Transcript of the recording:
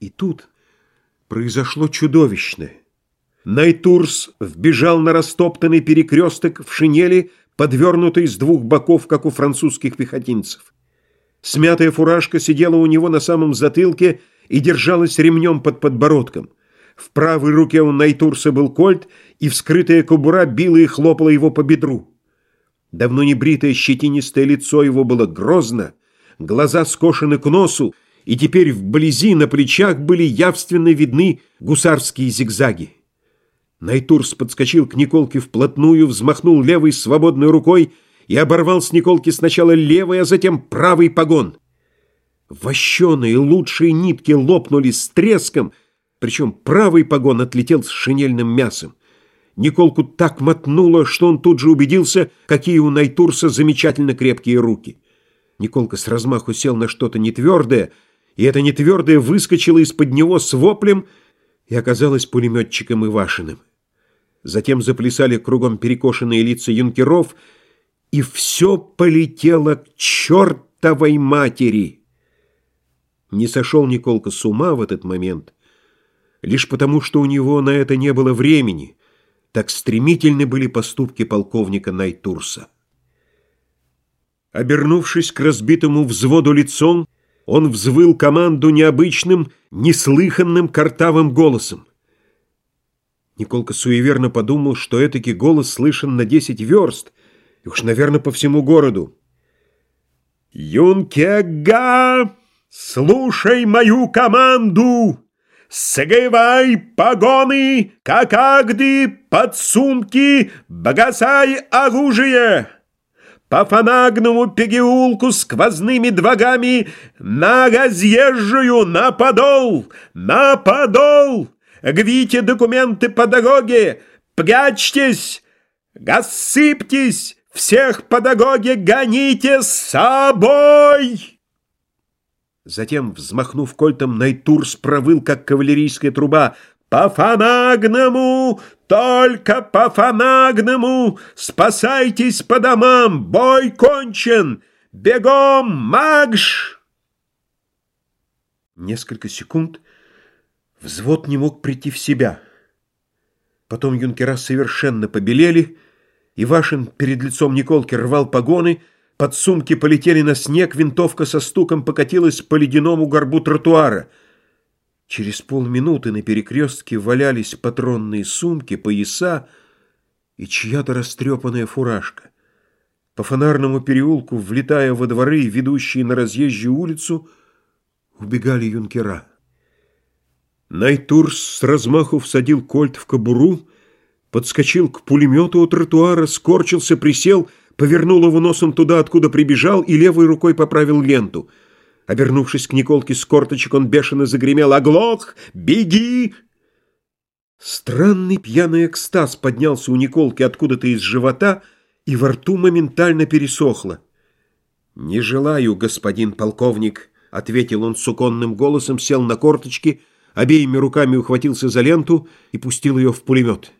И тут произошло чудовищное. Найтурс вбежал на растоптанный перекресток в шинели, подвернутый с двух боков, как у французских пехотинцев. Смятая фуражка сидела у него на самом затылке и держалась ремнем под подбородком. В правой руке у Найтурса был кольт, и вскрытая кобура била и хлопала его по бедру. Давно не бритое щетинистое лицо его было грозно, глаза скошены к носу, и теперь вблизи на плечах были явственно видны гусарские зигзаги. Найтурс подскочил к Николке вплотную, взмахнул левой свободной рукой и оборвал с Николки сначала левый, а затем правый погон. Вощеные лучшие нитки лопнули с треском, причем правый погон отлетел с шинельным мясом. Николку так мотнуло, что он тут же убедился, какие у Найтурса замечательно крепкие руки. Николка с размаху сел на что-то нетвердое, и это нетвердое выскочило из-под него с воплем и оказалось пулеметчиком Ивашиным. Затем заплясали кругом перекошенные лица юнкеров, и все полетело к чертовой матери. Не сошел Николка с ума в этот момент, лишь потому, что у него на это не было времени — так стремительны были поступки полковника Найтурса. Обернувшись к разбитому взводу лицом, он взвыл команду необычным, неслыханным картавым голосом. Николка суеверно подумал, что этакий голос слышен на десять верст, и уж, наверное, по всему городу. «Юнкега, слушай мою команду!» Сгивай погоны, как агды, подсумки, богасай оружие. По фанагному переулку сквозными двогами на разъезжую, на подол, на подол. Гвите документы по дороге, прячьтесь, рассыпьтесь, всех по дороге гоните с собой!» Затем, взмахнув кольтом, Найтурс провыл, как кавалерийская труба. «По фанагному! Только по фанагному! Спасайтесь по домам! Бой кончен! Бегом, магш!» Несколько секунд взвод не мог прийти в себя. Потом юнкера совершенно побелели, и Вашин перед лицом Николки рвал погоны — Подсумки полетели на снег, винтовка со стуком покатилась по ледяному горбу тротуара. Через полминуты на перекрестке валялись патронные сумки, пояса и чья-то растрепанная фуражка. По фонарному переулку, влетая во дворы, ведущие на разъезжую улицу, убегали юнкера. Найтурс с размаху всадил кольт в кобуру, подскочил к пулемету у тротуара, скорчился, присел — повернул его носом туда, откуда прибежал, и левой рукой поправил ленту. Обернувшись к Николке с корточек, он бешено загремел «Оглох! Беги!» Странный пьяный экстаз поднялся у Николки откуда-то из живота, и во рту моментально пересохло. «Не желаю, господин полковник», — ответил он суконным голосом, сел на корточки, обеими руками ухватился за ленту и пустил ее в пулемет.